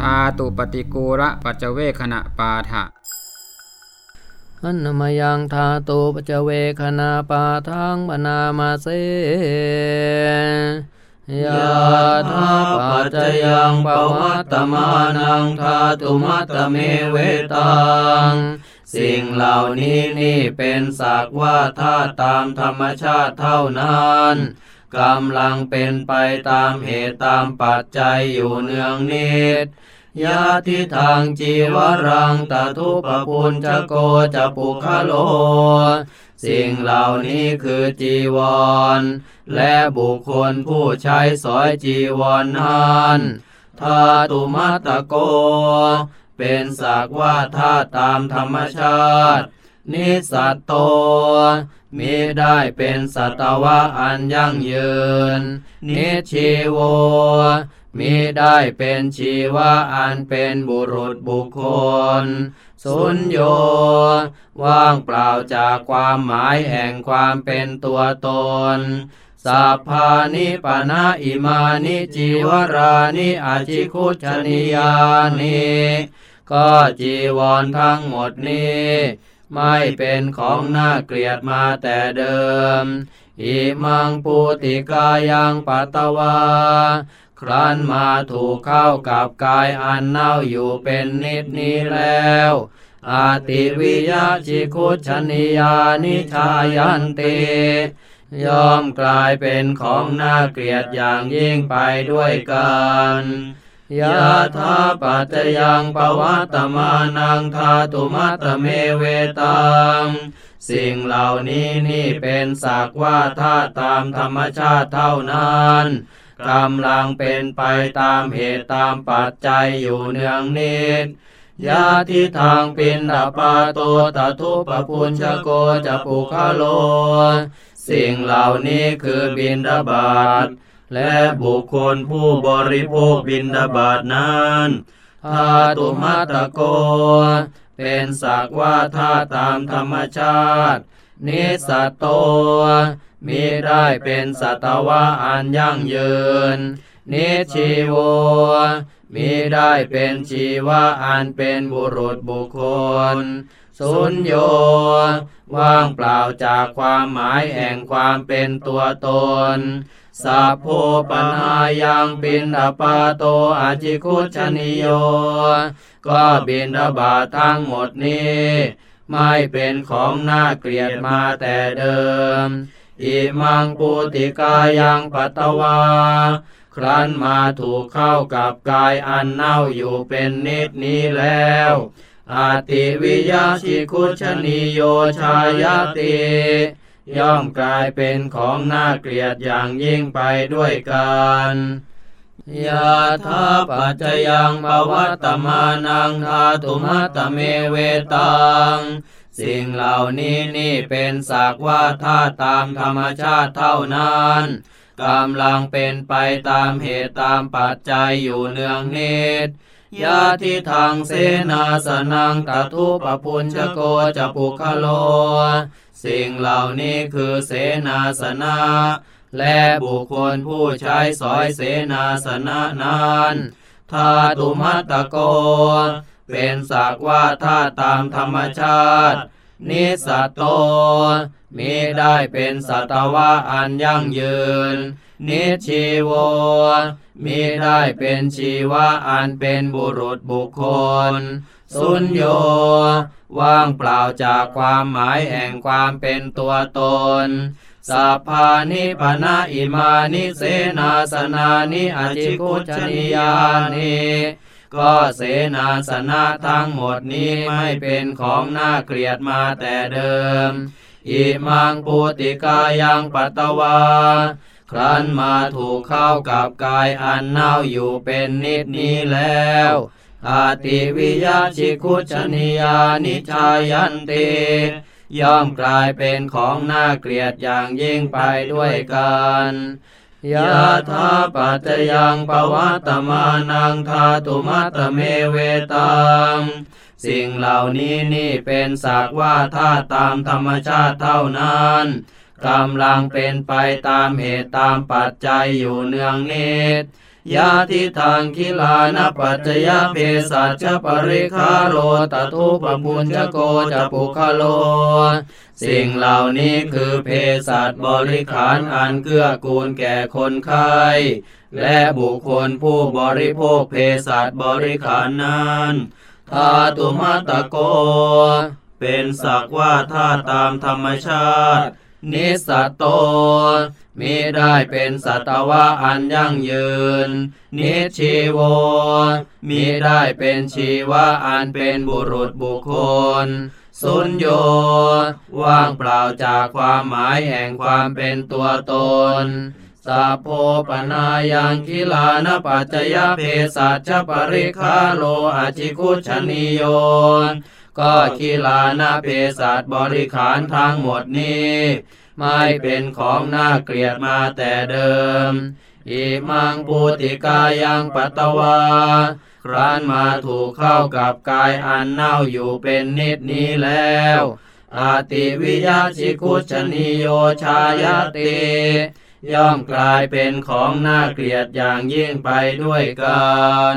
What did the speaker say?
ทาตุปฏิกูระปัจเวคณะปาทะอันมยังทาตุปจเวคณาปาทังบนามาเสยาทาปัจจยังปวัตตมานังทาตุมัตตเมเวตังสิ่งเหล่านี้นี่เป็นสักว่าธาตุตามธรรมชาติเท่านั้น กำลังเป็นไปตามเหตุตามปัจจัยอยู่เนืองนิดยาทิทางจีวรังตทุปปุญจโกจะปุคโล สิ่งเหล่านี้คือจีวร และบุคคลผู้ใช้สอยจีวรนั้นทาตุมัตตโก เป็นสักว่าธาตุตามธรรมชาติ นิสัตโต มิได้เป็นสัตวะอันยั่งยืน นิชีโวมิได้เป็นชีวะอันเป็นบุรุษบุคคล สุญโย ว่างเปล่าจากความหมายแห่งความเป็นตัวตนสัพพานิปนะอิมานิจิวรานิอาจิคุชนิยานิก็จีวรทั้งหมดนี้ ไม่เป็นของน่าเกลียดมาแต่เดิม อิมังปุติกายังปัตตวา ครั้นมาถูกเข้ากับกายอันเน่าอยู่เป็นนิดนี้แล้วอาติวิยาจิคุชนิยานิชายันติยอมกลายเป็นของน่าเกลียดอย่างยิ่งไปด้วยกัน ยะธาปัจจยังปวัตมานังธาตุมัตเมเวตังสิ่งเหล่านี้นี่เป็นสักว่าธาตุตามธรรมชาติเท่านั้นกำลังเป็นไปตามเหตุตามปัจจัยอยู่เนืองนิดยาทิทางปินดาปาโตตทุปปุญชโกจะปุคโล สิ่งเหล่านี้คือบินดาบาต และบุคคลผู้บริโภคบินดาบาตนั้นธาตุมัตโก เป็นสักว่าธาตามธรรมชาติ นิสตโตมีได้เป็นสัตวะอันยั่งยืน นิชีโวมีได้เป็นชีวะอันเป็นบุรุษบุคคล สุญโยว่างเปล่าจากความหมายแห่งความเป็นตัวตน สัพโพปนายังบินอปาโตอาจิคุชนิโย ก็บินบาทั้งหมดนี้ ไม่เป็นของน่าเกลียดมาแต่เดิม อิมังปุติกายังปัตวา ครั้นมาถูกเข้ากับกายอันเน่าอยู่เป็นนิดนี้แล้วอาติวิยาชิคุชนิโยชายติ ย่อมกลายเป็นของน่าเกลียดอย่างยิ่งไปด้วยกันยาทาปัจจยังภวัตมานังทาตุมัตเมเวตัง สิ่งเหล่านี้นี่เป็นสักว่าธาตามธรรมชาติเท่านั้นกำลังเป็นไปตามเหตุตามปัจจัยอยู่เนืองนิดยาทิทางเสนาสนังตทุปปุญชโกจะปุคโล สิ่งเหล่านี้คือเสนาสนะ และบุคคลผู้ใช้สอยเสนาสนะนั้นธาตุมัตตโก เป็นสักว่าธาตุตามธรรมชาติ นิสัตโตมีได้เป็นสัตวะอันยั่งยืน นิชีโวมีได้เป็นชีวะอันเป็นบุรุษบุคคล สุญโยว่างเปล่าจากความหมายแห่งความเป็นตัวตนสัพพานิปนะอิมานิเสนาสนานิอจิคุชนิยานิก็เสนาสนะทั้งหมดนี้ไม่เป็นของน่าเกลียดมาแต่เดิม อิมังปุติกายังปัตตวา ครั้นมาถูกเข้ากับกายอันเน่าอยู่เป็นนิดนี้แล้ว อาติวิยาชิคุชนิยานิชายันติย่อมกลายเป็นของน่าเกลียดอย่างยิ่งไปด้วยกันยะธาปัจจยังปวัตมานังธาตุมัตเมเวตังสิ่งเหล่านี้นี่เป็นสักว่าธาตุตามธรรมชาติเท่านั้นกำลังเป็นไปตามเหตุตามปัจจัยอยู่เนืองนิด ยาทิทางคิลานปัจจยเพสัชปริคาโรตทุปปุญจโกจะปุคโล สิ่งเหล่านี้คือเพสัชบริขารอันเกื้อกูลแก่คนไข้และบุคคลผู้บริโภคเพสัชบริขารนั้นทาตุมัตตโก เป็นสักว่าธาตุตามธรรมชาติ นิสสตโตมีได้เป็นสัตวะอันยั่งยืน นิชีโวมีได้เป็นชีวะอันเป็นบุรุษบุคคล สุญโยว่างเปล่าจากความหมายแห่งความเป็นตัวตนสัพโพปนายังคิลานปัจจยเพสัชปริคาโลอาจิคุชนิโย ก็คิลานาเพสัชบริขารทั้งหมดนี้ ไม่เป็นของน่าเกลียดมาแต่เดิม อิมังปูติกายังปัตตวาครั้นมาถูกเข้ากับกายอันเน่าอยู่เป็นนิดนี้แล้วอาติวิยาชิคุชนิโยชายติย่อมกลายเป็นของน่าเกลียดอย่างยิ่งไปด้วยกัน